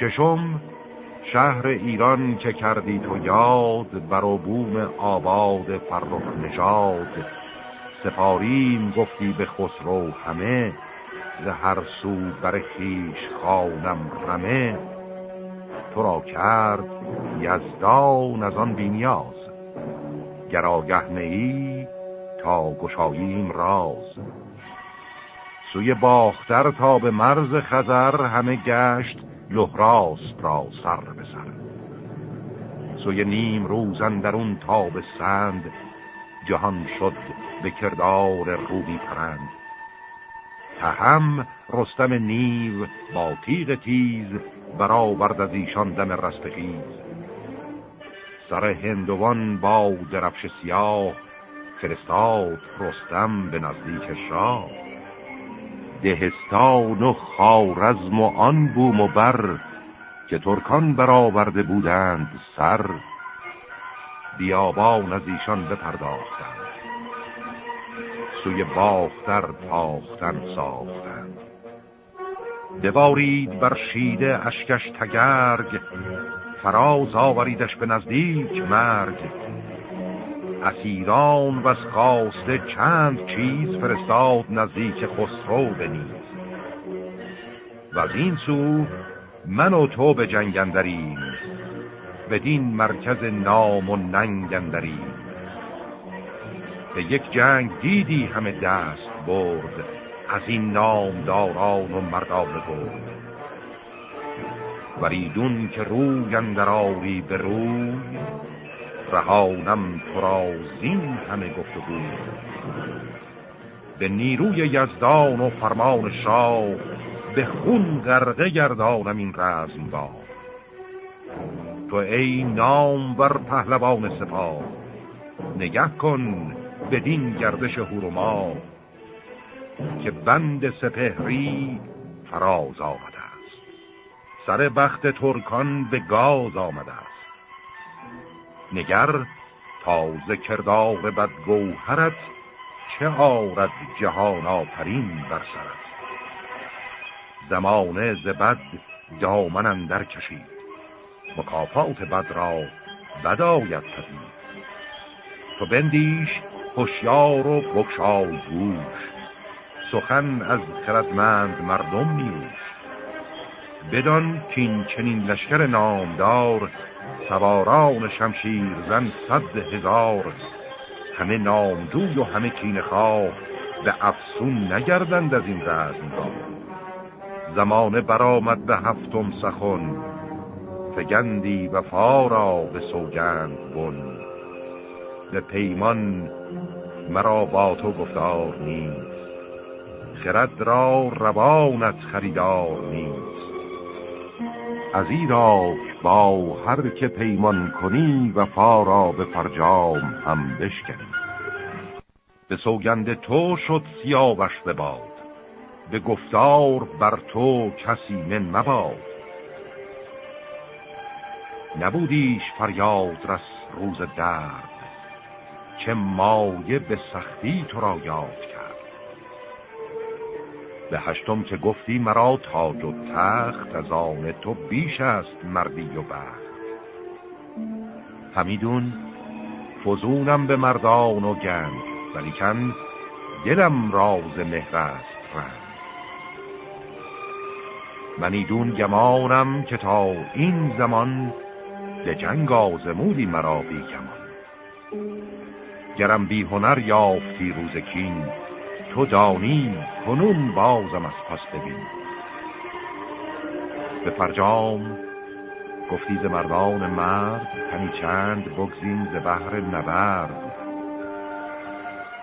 ششم شهر ایران که کردی تو یاد بر بوم آباد فرخ نژاد. سپاریم گفتی به خسرو همه ز هر سو بر خیش خانم رمه. تو را کرد یزدان از آن بینیاز گراگه ای تا گشاییم راز. سوی باختر تا به مرز خزر همه گشت لحراس را سر به سر سوی نیم روزن در اون تا به سند جهان شد به کردار روبی پرند تهم رستم نیو با تیغ تیز برآورد از ایشان دم رستخیز سر هندوان با درفش سیاه فرستاد رستم به نزدیک شاه دهستان و خارزم و آن بوم و بر که ترکان برآورده بودند سر بیابان از ایشان بپرداختند. سوی باختر تاختن ساختند. دوارید بر شیده اشکش تگرگ فراز آوریدش به نزدیک مرگ. اسیران و خواسته چند چیز فرستاد نزدیک خسرو بنید و از این سو من و تو به جنگندریم بدین مرکز نام و ننگندریم به یک جنگ دیدی همه دست برد از این نامداران و مردان برد وریدون که روی اندراری به روی رهانم تو را زین همه گفتگو. به نیروی یزدان و فرمان شاه به خون غرقه گردانم این رزم با. تو ای نام بر پهلوان سپاه نگه کن بدین گردش هورما که بند سپهری فراز آمده است. سر بخت ترکان به گاز آمده است. نگر تازه کردار بد گوهرت چه آرد جهان آفرین بر سرت. زمانه ز بد دامن اندر کشید مکافات بد را بد آید پدید. تو بندیش هوشیار و بکشای گوش سخن از خردمند مردم نیوش. بدان کین چنین لشکر نامدار سواران شمشیر زن صد هزار. همه نامجوی و همه کین به افسون نگردند از این رزم را زمانه برآمد به هفتم سخن فگندی و فارا به سوگند بن. به پیمان مرا با تو گفتار نیست خرد را روانت خریدار نیست. از ایرا با هر که پیمان کنی و فارا به فرجام هم بشکنی. به سوگند تو شد سیاوش به باد به گفتار بر تو کسی من مباد. نبودیش فریاد رس روز درد چه مایه به سختی تو را یاد کرد. به هشتم که گفتی مرا تاج و تخت از آن تو بیش است مردی و بخت. همیدون فزونم به مردان و گند ولیکن دلم راز مهر است رند منیدون گمانم که تا این زمان به جنگ آزمودی مرا بی گمان. گرم بی هنر یافتی روز کین تو دانی کنون بازم از پس ببین. به فرجام گفتی ز مردان مرد همی چند بگزین ز بحر نبرد.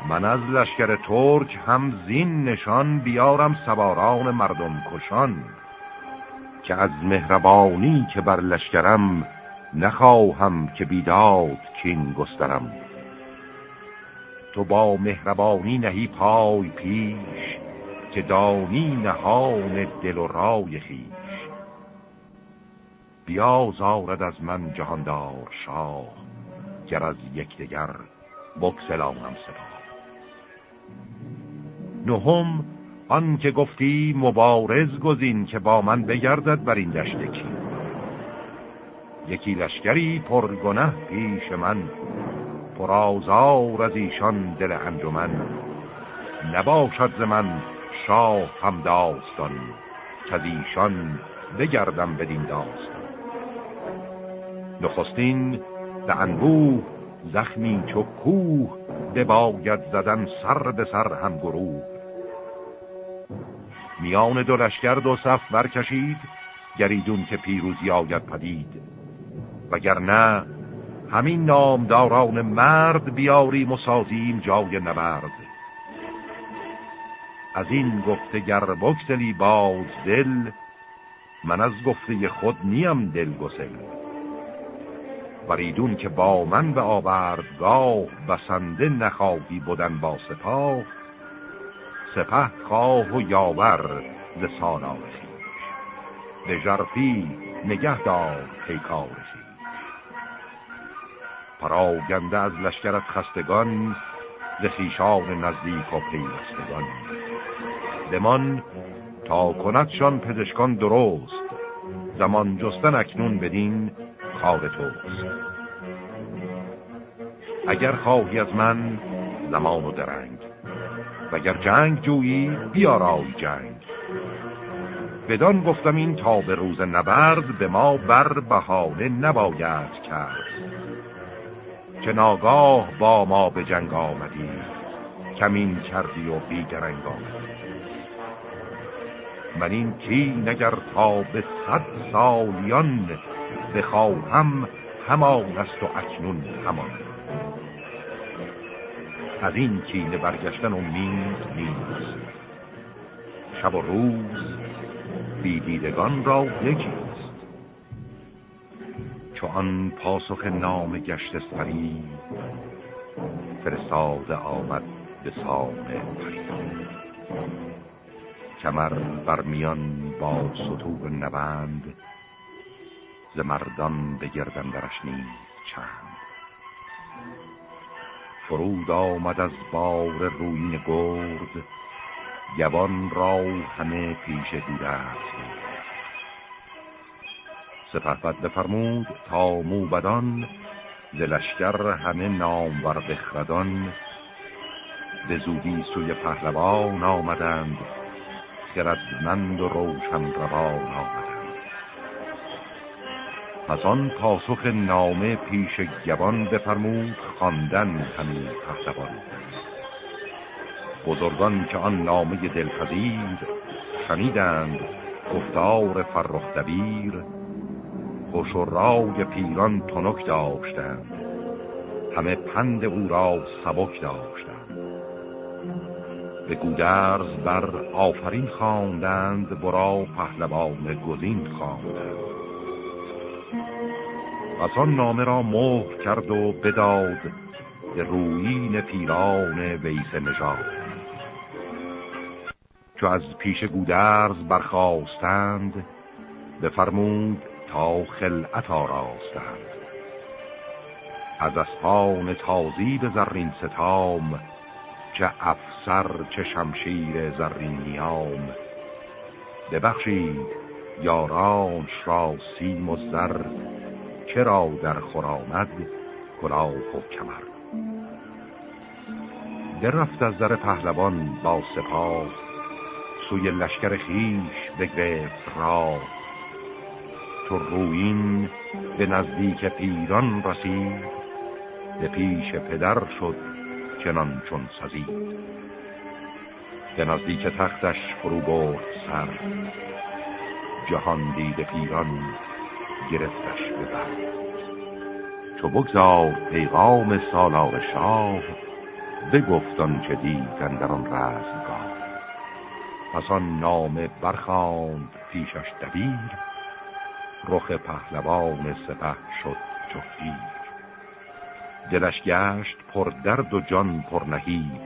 من از لشکر ترک هم زین نشان بیارم سواران مردم کشان. که از مهربانی که بر لشکرم نخواهم که بیداد کین گسترم. تو با مهربانی نهی پای پیش که دانی نهان دل و رای خیش بیازارد از من جهاندار شاه گر از یکدیگر بکسلانم سپاه. نهم آن که گفتی مبارز گزین که با من بگردد بر این دشت یکی لشکری پرگنه پیش من پرازار از ایشان دل انجمن. نباشد ز من شاه هم داستان که ایشان بگردم بدین داستان. نخستین به انبوه زخمی چو کوه بباید زدن سر به سر هم گروه. میان دو لشکر دو صف برکشید گریدون که پیروزی آید پدید. وگرنه همین نامداران مرد بیاریم و سازیم جای نبرد. از این گفته گر بکسلی باز دل من از گفته خود نیم دل گسل. وریدون که با من به آوردگاه بسنده نخواهی بودن با سپاه سپه خواه و یاور ز سالار به جرفی نگه دار پیکار پراگنده از لشکرت خستگان ز خیشان نزدیک و پیوستگان. دمان تا کندشان پزشکان درست زمان جستن اکنون بدین کار توست. اگر خواهی از من زمان و درنگ وگر جنگ جویی بیارای جنگ. بدان گفتم این تا به روز نبرد به ما بر بهانه نباید کرد. که ناگاه با ما به جنگ آمدی کمین کردی و بیگرنگ آمدی. من این کی نگر تا به صد سالیان بخواهم همان است و اکنون همان. از این کینه برگشتن امید نیست. شب و روز بیدیدگان را یکیست چو آن پاسخ نام گشت سری فرستاده آمد به سام پریان کمر بر میان با سطوب نبند ز مردان به گردن درش چند. فرود آمد از بار روین گرد گوان را همه پیش دیده است سپهبد بفرمود تا موبدان ز همه نامور بخردان. به زودی سوی پهلوان آمدند خردمند و روشن روان آمدند. پس آن پاسخ نامه پیش گوان بفرمود خواندن همین پهلوان. بزرگان که آن نامه دلپذیر شنیدند گفتار فرخ دبیر و رای پیران تنک داشتند. همه پند او را سبک داشتند. به گودرز بر آفرین خواندند برا پهلوان گزین خواندند. آن نامه را مهر کرد و بداد به رویین پیران ویس نژاد. چو از پیش گودرز برخواستند بفرمود تا خلعت آراستند از اسپان تازی به زرین ستام چه افسر چه شمشیر زرین نیام. ببخشید یارانش را سیم و زر چرا در خورامد کلاه و کمر؟ درفت از در پهلوان با سپاه سوی لشکر خیش بگرفت را تو روین به نزدیک پیران رسید. به پیش پدر شد چنان چون سزید. به نزدیک تختش فرو برد سر. جهان دید پیران گرفتش ببر چو بگذار پیغام سالار شاه بگفتان چه دیدن در آن رزمگاه. پس آن نامه برخاند پیشش دبیر. رخ پهلوان سپه شد چفتیر دلش گشت پر درد و جان پر نهیب.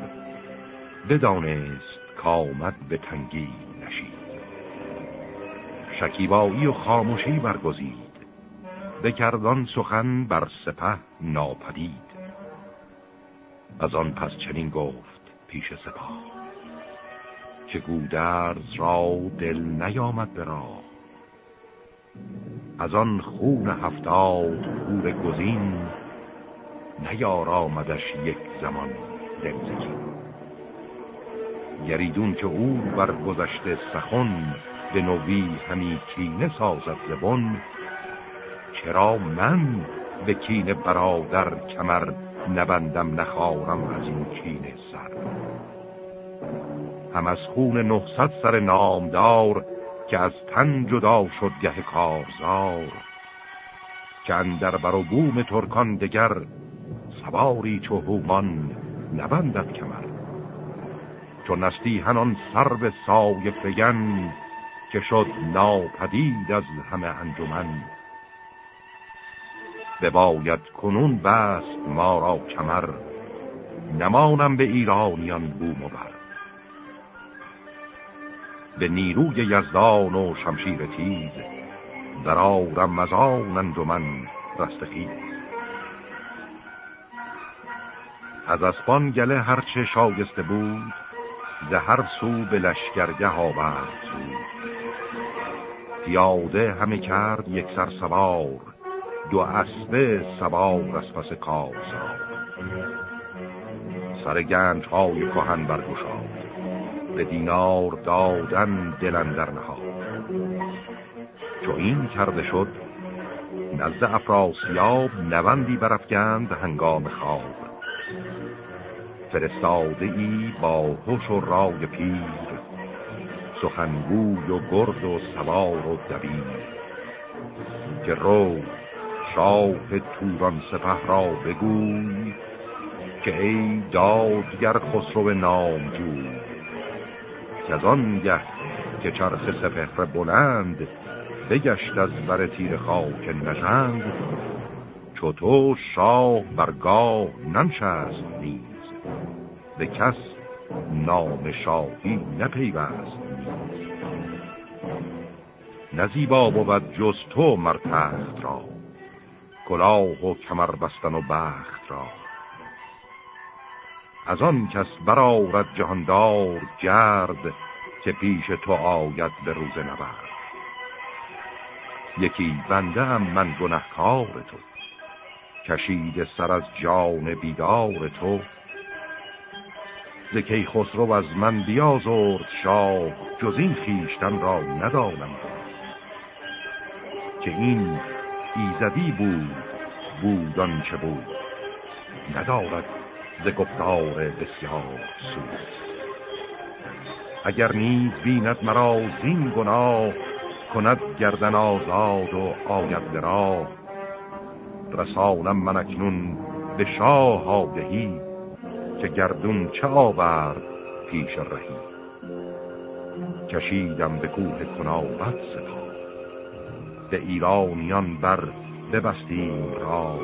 بدانست کامد به تنگی نشید شکیبایی و خاموشی برگزید. بکردان سخن بر سپه ناپدید. از آن پس چنین گفت پیش سپاه. که گودرز را دل نیامد به راه. از آن خون هفتاد پور گزین نیار آمدش یک زمان دلزگی گریدون که او بر گذشته سخن به نوی همی کینه سازد زبون چرا من به کین برادر کمر نبندم نخارم از این کین سر؟ هم از خون نهصد سر نامدار که از تن جدا شد گه کارزار. که اندر بر و بوم ترکان دگر سواری چو هومان نبندد کمر. چون نستی هنان سر به سای فگن که شد ناپدید از همه انجمن. بباید کنون بست ما را کمر نمانم به ایرانیان بوم و بر. به نیروی یزدان و شمشیر تیز در آرم از آن انجمن رستخیز از اسبان گله هرچه شایسته بود ز هر سو به لشگرگه آورد پیاده همه کرد یک سر سوار دو اسبه سوار از پس کارزار سر گنج های کهن برگشاد. به دینار دادن دلندر نهاد. چو این کرده شد نزد افراسیاب نوندی برفگند هنگام خواب. فرستاده ای با هوش و رای پیر سخنگوی و گرد و سوار و دبیر. که رو شاه توران سپه را بگوی که ای دادگر خسرو نامجوی. که از آنگه که چرخ سپهر بلند بگشت از بر تیر خاک نژند چو تو شاه برگاه ننشست نیز. به کس نام شاهی نپیوست نیز. نزیبا بود جز تو مرتخت را کلاه و کمر بستن و بخت را. از آن کس برآورد جهاندار گرد که پیش تو آید به روز نبرد. یکی بنده هم من گنهکار تو کشید سر از جان بیدار تو. زکی خسرو از من بیازرد شاه جز این خیشتن را ندانم. که این ایزدی بود بودان چه بود ندارد ز گفتار بسیار سود. اگر نیز بیند مرا زین گناه کند گردن آزاد و آید را رسانم من اکنون به شاه آدهی که گردون چه آورد پیش رهی. کشیدم به کوه کنابت سپاه به ایرانیان بر ببستیم را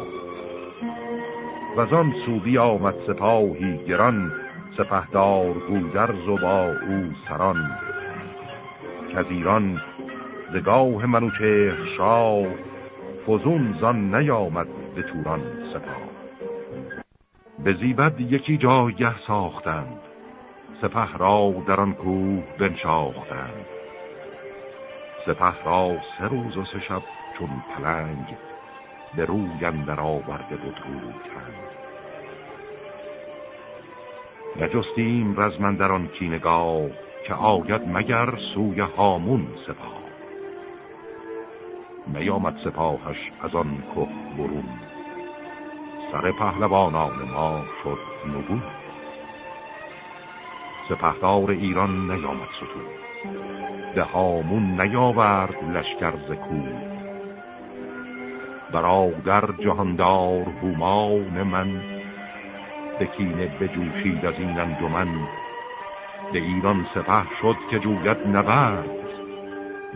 و آن سوبی آمد سپاهی گران سپهدار گودرز و با او سران. که ایران زگاه منوچه شاه فزون زان نیامد به توران سپاه. به زیبد یکی جایه ساختند سپه را در آن کوه بنشاختند. سپه را سه روز و سه شب چون پلنگ به روی اندر آورده بود روی نجستیم رزمندران کینگاه که آید مگر سوی هامون سپاه. نیامد سپاهش از آن که برون. سر پهلوانان ما شد نبود سپهدار ایران نیامد ستون. به هامون نیاورد لشکر زکود برادر جهاندار هومان من به کینه بجوشید از این انجمن. به ایران سپه شد که جوید نبرد.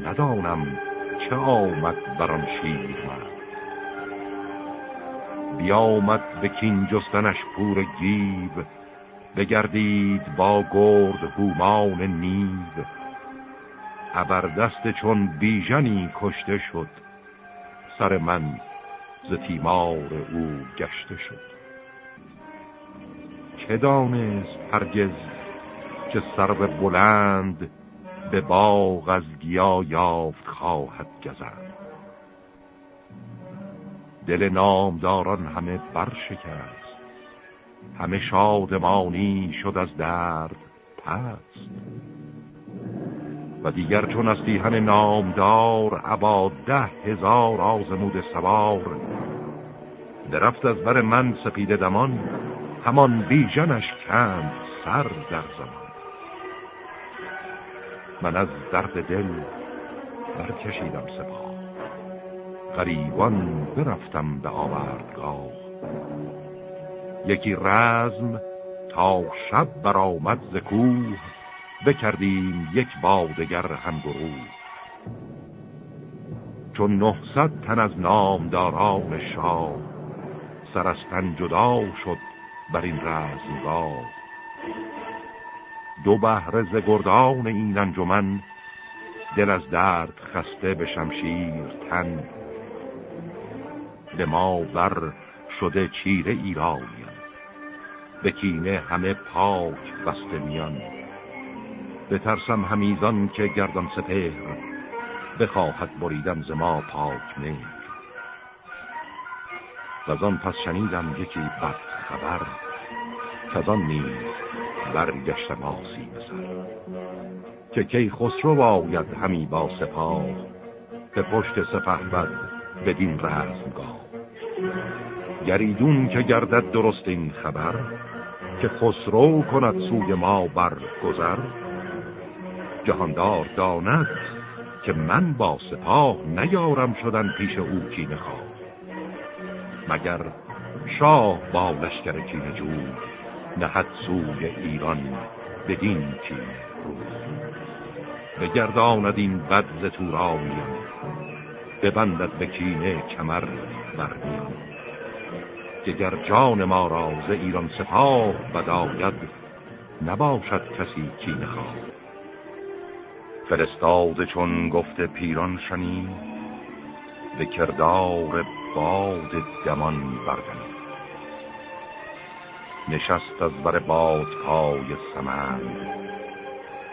ندانم چه آمد بران شیر من بیامد به کین جستنش پور گیو بگردید با گرد هومان نیو. ابردست چون بیژنی کشته شد سر من ز تیمار او گشته شد. که دانست هرگز که سر بلند به باغ از گیا یافت خواهد گزند؟ دل نامداران همه برشکست همه شادمانی شد از درد پست. و دیگر چون از دیهن نامدار عبا ده هزار آزمود سوار درفت از بر من سپید دمان همان بیژنش کند سر در زمان. من از درد دل برکشیدم سپاه. غریبان برفتم به آوردگاه. یکی رزم تا شب برآمد ز کوه بکردیم یک بادگر هم گروه. چون نهصد تن از نامداران شاه سرستن جدا شد بر این رزمگاه. دو بهره ز گردان این انجمن دل از درد خسته به شمشیر تن. به ما بر شده چیره ایرانیم به کینه همه پاک بسته میان. بترسم همیزان که گردم سپهر بخواهد بریدم ز ما پاک مهر و آن پس شنیدم یکی بد خبر که آن نیز برگشت ماسی بسر که کی خسرو باید همی با سپاه به پشت سپه بد بدین رزمگاه. گریدون که گردد درست این خبر که خسرو کند سوی ما بر گذر. جهاندار داند که من با سپاه نیارم شدن پیش او کینه خواه. مگر شاه با لشکر کینه جود نهد سوی ایران بدین کینه به بگرداند این بد ز تورانیان ببندد به کینه کمر برمیان گر جان ما را ز ایران سپاه بداید نباشد کسی کینه خواه. فرستاد چون گفته پیران شنید به کردار باد دمان بردنید نشست از بر باد پای سمند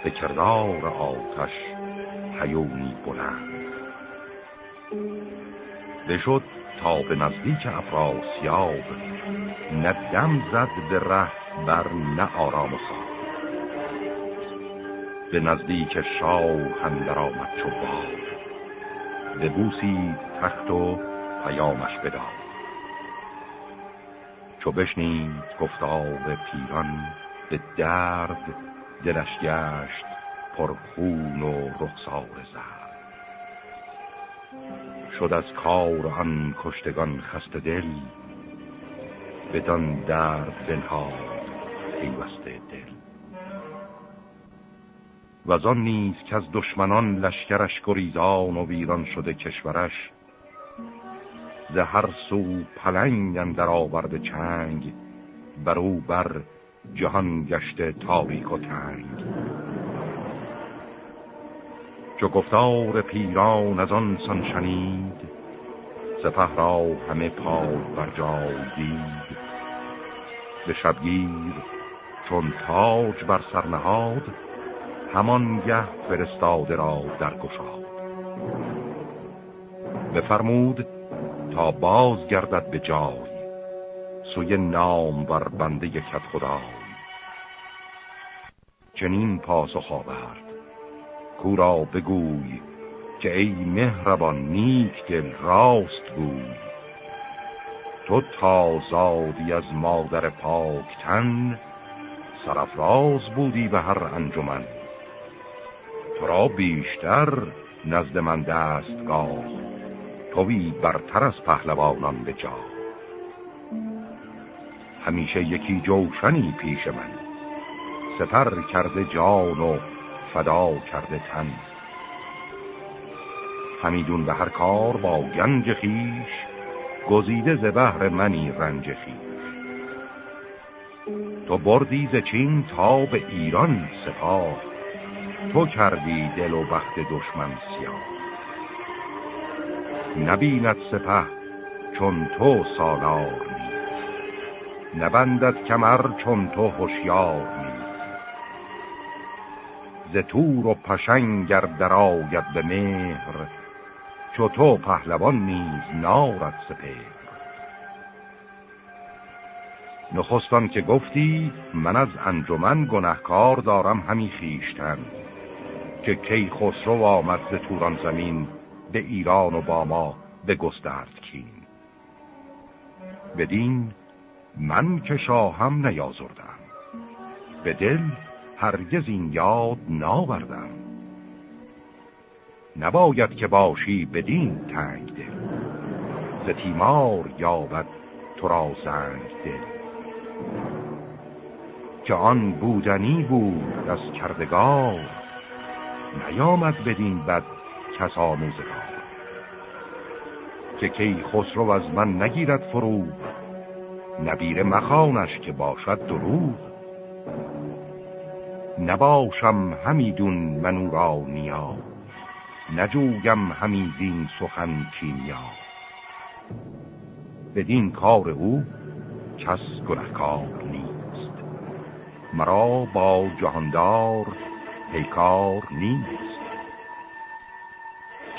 به کردار آتش حیونی بلند. بشد تا به نزدیک افراسیاب نه دم زد به ره بر نه آرام و به نزدیک شاه هندر آمد چو به بوسی تخت و پیامش بداد. چو بشنید گفتار پیران به درد دلش گشت پر خون و رخسار زرد. شد از کار آن کشتگان خست دل بدان درد بنهاد پیوسته دل. و آن نیز که از دشمنان لشکرش گریزان و ویران شده کشورش ز هر سو پلنگ در آورد چنگ بر او بر جهان گشته تاریک و تنگ. چو گفتار پیران از آن سان شنید سپه را همه پای بر جای دید. به شبگیر چون تاج بر سرنهاد همان گه فرستاده را در گشاد. بفرمود تا باز گردد به جای سوی نام بر بنده یکت خدای. چنین پاسخ آورد کورا بگوی که ای مهربان نیک دل راست بود تو تازادی از مادر پاکتن سرفراز بودی به هر انجمن. تو را بیشتر نزد من دستگاه. توی برتر از پهلوانان به جا. همیشه یکی جوشنی پیش من. سفر کرده جان و فدا کرده تن. همیدون به هر کار با گنج خیش گزیده ز بهر منی رنج خیش تو بردی ز چین تا به ایران سپاه. تو کردی دل و بخت دشمن سیاه. نبیند سپه چون تو سالار می نبندد کمر چون تو هوشیار ز تور و پشنگر در آید به مهر چو تو پهلوان نیز نارد سپر نخستان که گفتی من از انجمن گنهکار دارم همی خیشتن که کی خسرو آمد ز توران زمین به ایران و با ما به گسترد کین. بدین من که شاهم نیازردم. به دل هرگز این یاد ناوردم نباید که باشی بدین تنگ دل ز تیمار یابد تو را زنگ دل که آن بودنی بود از کردگار نیامد بدین بد کس آموزگار که کی خسرو از من نگیرد فرو نبیر مخانش که باشد دروغ. نباشم همیدون منو را نیا نجویم همیدین سخن کیمیا. بدین کار او کس گنهکار نیست مرا با جهاندار پیکار نیست.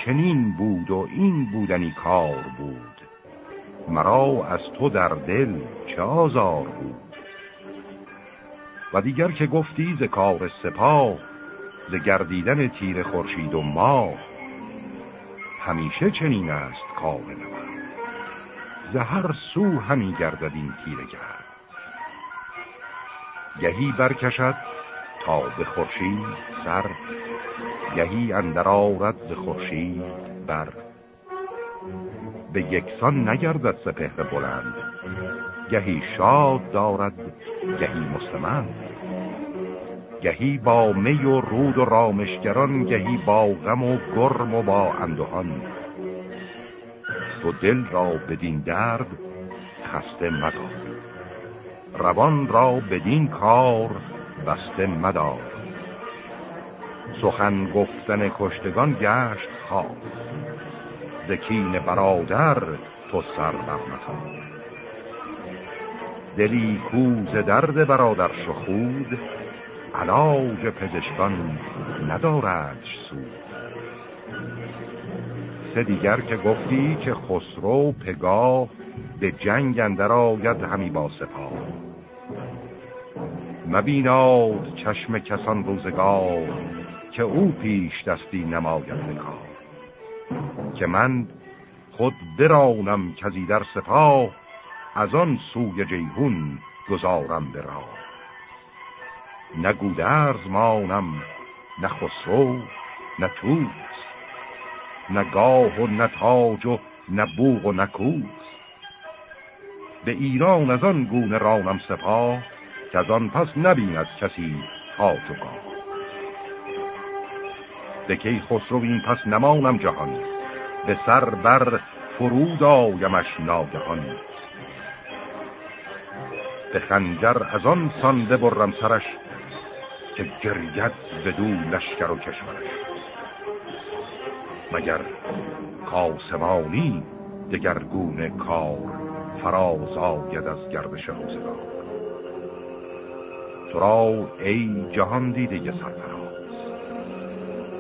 چنین بود و این بودنی کار بود. مرا از تو در دل چه آزار بود؟ و دیگر که گفتی ز کار سپاه ز گردیدن تیر خورشید و ماه همیشه چنین است کار نبرد زهر سو همی گردد این تیره کرد گهی برکشد تا به خورشید سر گهی اندر آرد ز خورشید بر. به یکسان نگردد سپهر بلند. گهی شاد دارد گهی مستمند. گهی با می و رود و رامشگران گهی با غم و گرم و با اندهان. تو دل را بدین درد خسته مدار. روان را بدین کار بسته مدار. سخن گفتن کشتگان گشت خواب زکین برادر تو سر برمتا. دلی کوز درد برادر شخود علاج پزشکان ندارد سود. سه دیگر که گفتی که خسرو پگاه به جنگ اندر آید همی با سپاه. مبیناد چشم کسان روزگار که او پیش دستی نماید نکار که من خود برانم کزی در سپاه از آن سوی جیهون گذارم به راه. نه گودرز مانم نه خسرو نه توس نه گاه و نه تاج و نه بوغ و نه کوس. به ایران از آن گونه رانم سپاه که از آن پس نبیند کسی تاج و گاه. به کی خسرو این پس نمانم جهان. به سر بر فرود آیمش ناگهان. به خنجر از آن سانده برم سرش که گرید بدو لشکر و کشورش. مگر کاسمانی دگرگون کار فراز آید از گردش روزگار؟ تو را ای جهان دیده سرفراز.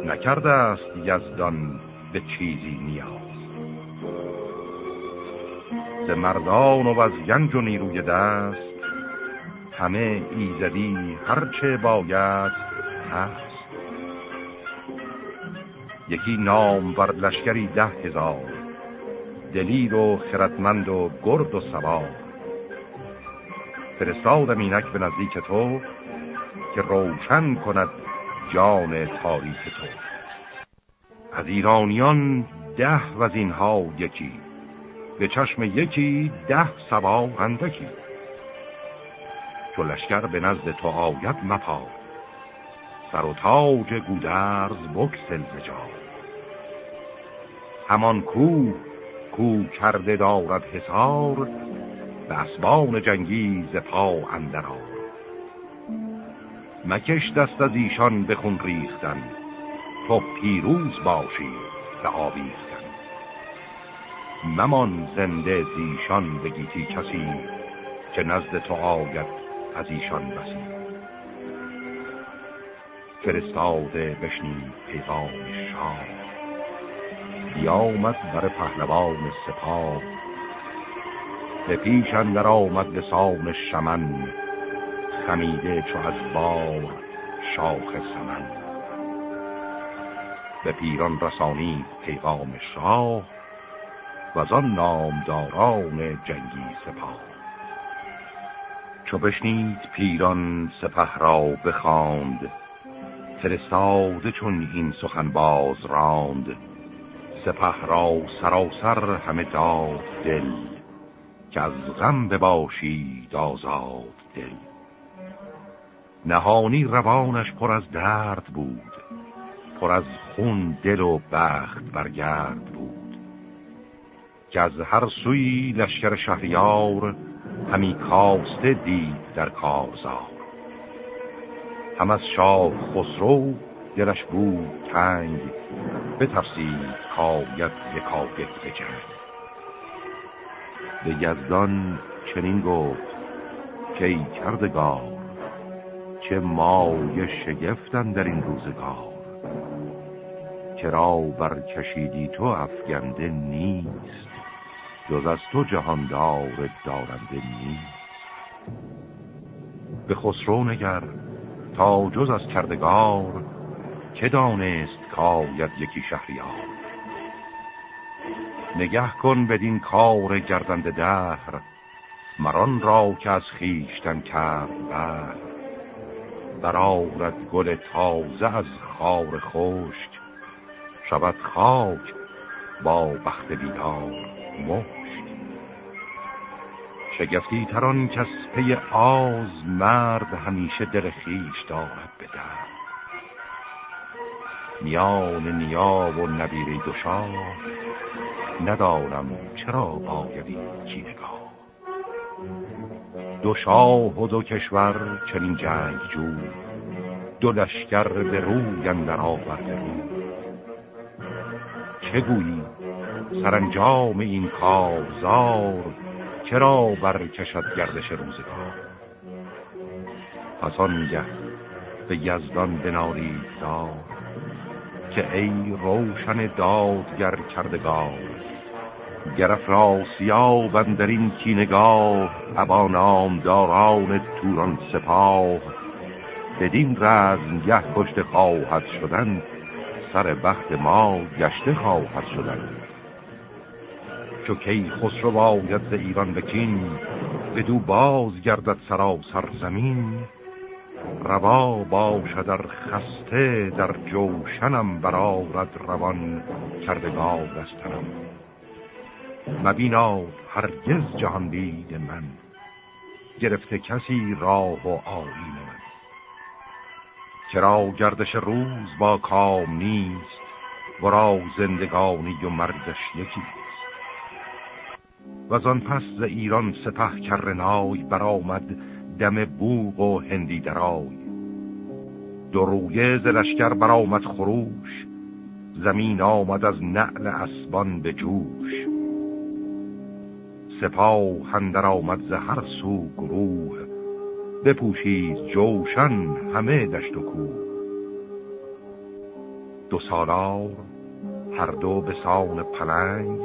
نکرده است یزدان به چیزی نیاز. ز مردان و از گنج و نیروی دست همه ایزدی هرچه باید هست. یکی نام بر لشکری ده هزار دلیر و خردمند و گرد و سوار. فرستادم اینک به نزدیک تو که روشن کند جان تاریک تو. از ایرانیان ده و اینها یکی به چشم یکی ده سوار اندکی. چو لشکر به نزد تو آید مپا سر و تاج گودرز بکسل زجار همان کو کو کرده دارد حسار به اسبان جنگی ز پا اندرار مکش دست از ایشان بخون ریختن. تو پیروز باشی به آویختن. ممان زنده زیشان بگیتی کسی که نزد تو آید از ایشان بسی. فرستاده بشنید پیغام شاه. بیامد بر پهلوان سپاه. به پیش اندر آمد به سان شمن. خمیده چو از بار شاخ سمن. به پیران رسانی پیغام شاه و آن نامداران جنگی سپاه. چو بشنید پیران سپه را بخواند فرستاده چون این سخن باز راند. سپه را سراسر همه داد دل که از غم بباشید آزاد دل. نهانی روانش پر از درد بود. پر از خون دل و بخت برگرد بود. که از هر سوی لشکر شهریار همی کاسته دید در کارزار. هم از شاه خسرو دلش بود تنگ به تفسیر کاید یکایک به جنگ به یزدان چنین گفت که ای کردگار چه مای شگفتن در این روزگار. کرا برکشیدی تو افگنده نیست؟ جز از تو جهاندار دارنده نیست. به خسرو نگر تا جز از کردگار که دانست کاید یکی شهریار؟ نگه کن بدین کار گردند دهر مران را که از خیشتن کرد بر برآورد گل تازه از خار خشک. شود خاک با بخت بیدار مشک. شگفتی تران کس پی آز مرد همیشه دل خیش دارد به میان نیا و نبیری دو ندارم چرا بایدی کینگاه دو شاه و دو کشور چنین جنگ جو. دو لشکر به روی اندر آورده رو. چه گویی سرانجام این کارزار چرا برکشد گردش روزگار؟ پس آنگه به یزدان بنارید دار که ای روشن دادگر کردگار گرف این کینگاه ابا نامداران توران سپاه. بدین رزم گه کشته خواهد شدن سر بخت ما گشته خواهد شدن. چو کی خسرو باید ز ایران بکین دو باز گردد سراسر زمین. روا باشد در خسته در جوشنم برارد روان کردگار دستنم مبینا هرگز جهان دید من. گرفته کسی راه و آیین من. چرا گردش روز با کام نیست ورا زندگانی و مردش یکیست و آن پس ز ایران سپه کرنای برآمد دم بوغ و هندی درای. درویه ز لشکر برآمد خروش زمین آمد از نعل اسبان به جوش. سپاه هندر آمد ز هر سو گروه. بپوشید جوشن همه دشت و کوه. دو سالار هر دو به سان پلنگ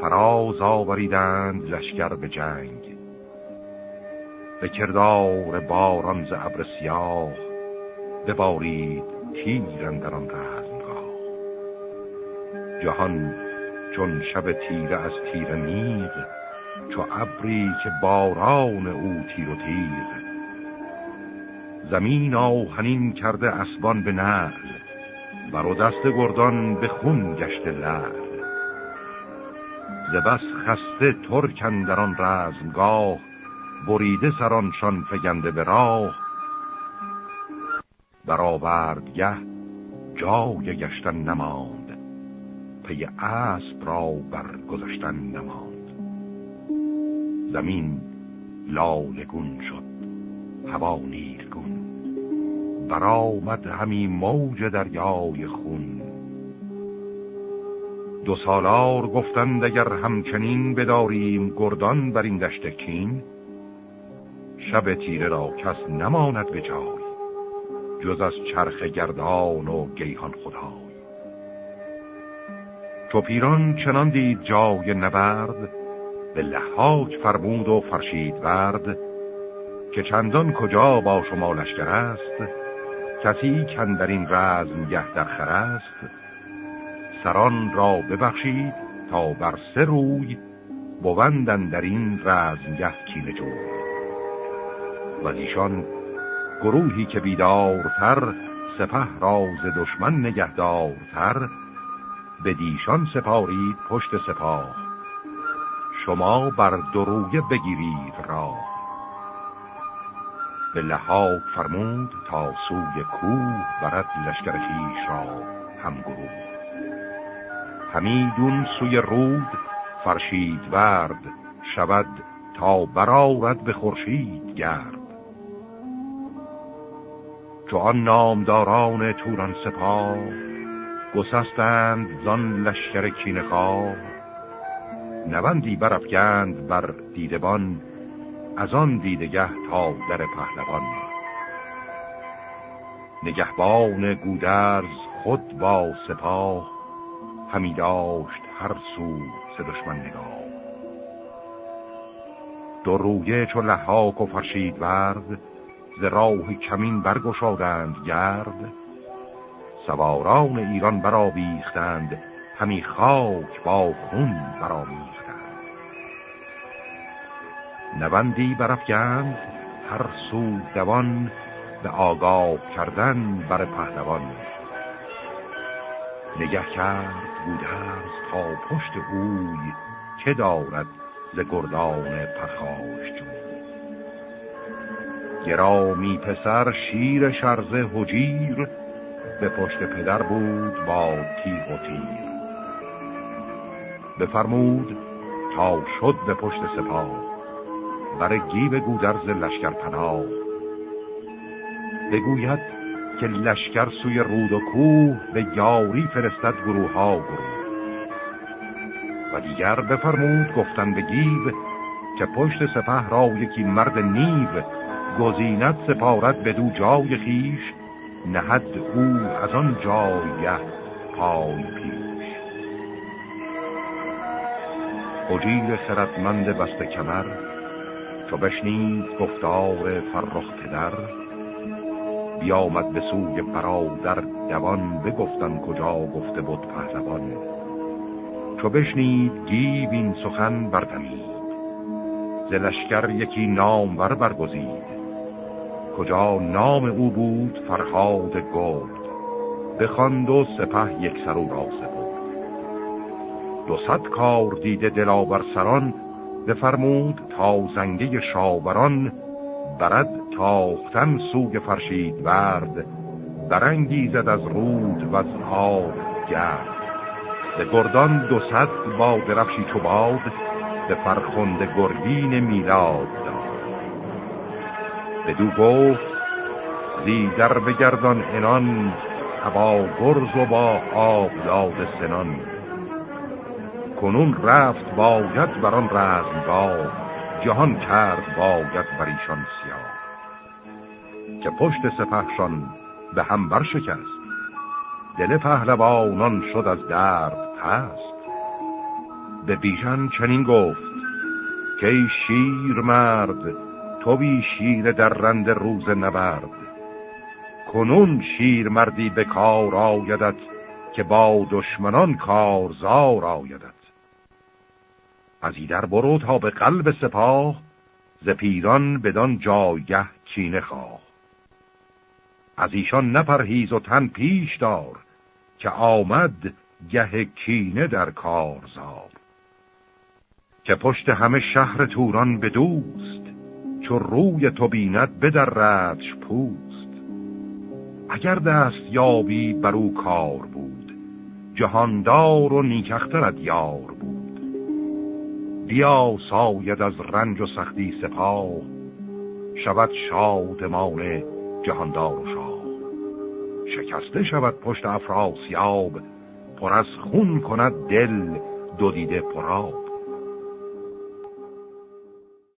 فراز آوریدند لشکر به جنگ. به کردار باران ز ابر سیاه ببارید تیر اندر آن رزمگاه جهان چون شب تیره از تیر نیغ چو ابری که باران او تیر و تیر. زمین آهنین کرده اسبان به نقل بر دست گردان به خون گشت لعل. ز بس خسته ترکن در آن رزمگاه بریده سرانشان فگنده به راه. برآوردگه جای گشتن نماند پی اسب را برگذشتن نماند. زمین لالگون شد هوا نیلگون برآمد همی موج دریای خون. دو سالار گفتند اگر همچنین بداریم گردان بر این دشت کین شب تیره را کس نماند به جای جز از چرخ گردان و گیهان خدای. چو پیران چنان دید جای نبرد به لحاک فرمود و فرشید ورد که چندان کجا با شما لشکر است کسی کن در این رزم گه در است. سران را ببخشید تا بر سه روی بوندن در این رزمگه کینه جوی. و ایشان گروهی که بیدارتر سپه راز دشمن نگهدارتر به دیشان سپارید پشت سپاه. شما بر درویه بگیرید را. به لحاق فرمود تا سوی کوه برد لشکر خیش را هم گروه همیدون سوی رود فرشید ورد شود تا برارد به خورشید گرد. چو آن نامداران توران سپاه گسستند زان لشکر کینخواه نوندی برفگند بر دیدبان از آن دیدگه تا در پهلوان. نگهبان گودرز خود با سپاه همی داشت هر سو سه دشمن نگاه. دو رویه چو لحاک و فرشید ورد ز راه کمین برگشادند گرد. سواران ایران برآویختند همی خاک با خون برآمیختند. نوندی برافگند هر سو دوان به آگاه کردن بر پهلوان. نگه کرد بودرز تا پشت اوی چه دارد ز گردان پرخاش جوی. گرامی پسر شیر شرزه حجیر به پشت پدر بود با تیغ و تیر. بفرمود تا شد به پشت سپاه. بر گیب گودرز لشکر پناه بگوید که لشکر سوی رود و کوه به یاری فرستد گروه ها گروه. و دیگر بفرمود گفتن به گیب که پشت سپه را یکی مرد نیو گزینت سپارت به دو جای خیش نهد او از آن جایه پای پیش. اجیر خردمند بسته کمر چو بشنید گفتار فرخ پدر. بیامد به سوی برادر دوان بگفتن کجا گفته بود پهلوان. چو بشنید گیو این سخن بردمید. ز لشکر یکی نام بر برگزید. کجا نام او بود؟ فرهاد گرد. بخواند و سپه یک سرو را سپرد. دو صد کار دیده دلاور سران بفرمود تا زنگه شاوران برد تاختن سوگ فرشید ورد برانگیزد از رود و از آب گرد. به گردان دو صد با درفشی چو باد به فرخنده گردین میلاد بدو گفت زیدر بگردان انان با گرز و با آب داد سنان. کنون رفت باید بران رزمگاه. جهان کرد باید بر ایشان سیاه. که پشت سپهشان به هم برشکست. دل پهلوانان شد از درد پست. به بیژن چنین گفت که ای شیر مرد تو بی شیر در رند روز نبرد. کنون شیر مردی به کار آیدت که با دشمنان کارزار آیدت. از ایدر برو تا به قلب سپاه ز پیران بدان جایگه چینه خواه. از ایشان نپرهیز و تن پیش دار که آمد گه کینه در کارزار. که پشت همه شهر توران به دوست چو روی تو بیند بدر ردش پوست. اگر دست یابی بر او کار بود جهاندار و نیکخترت یار بود. بیا ساید از رنج و سختی سپاه. شود شادمان جهاندار و شاه. شکسته شود پشت افراسیاب پر از خون کند دل دو دیده پراب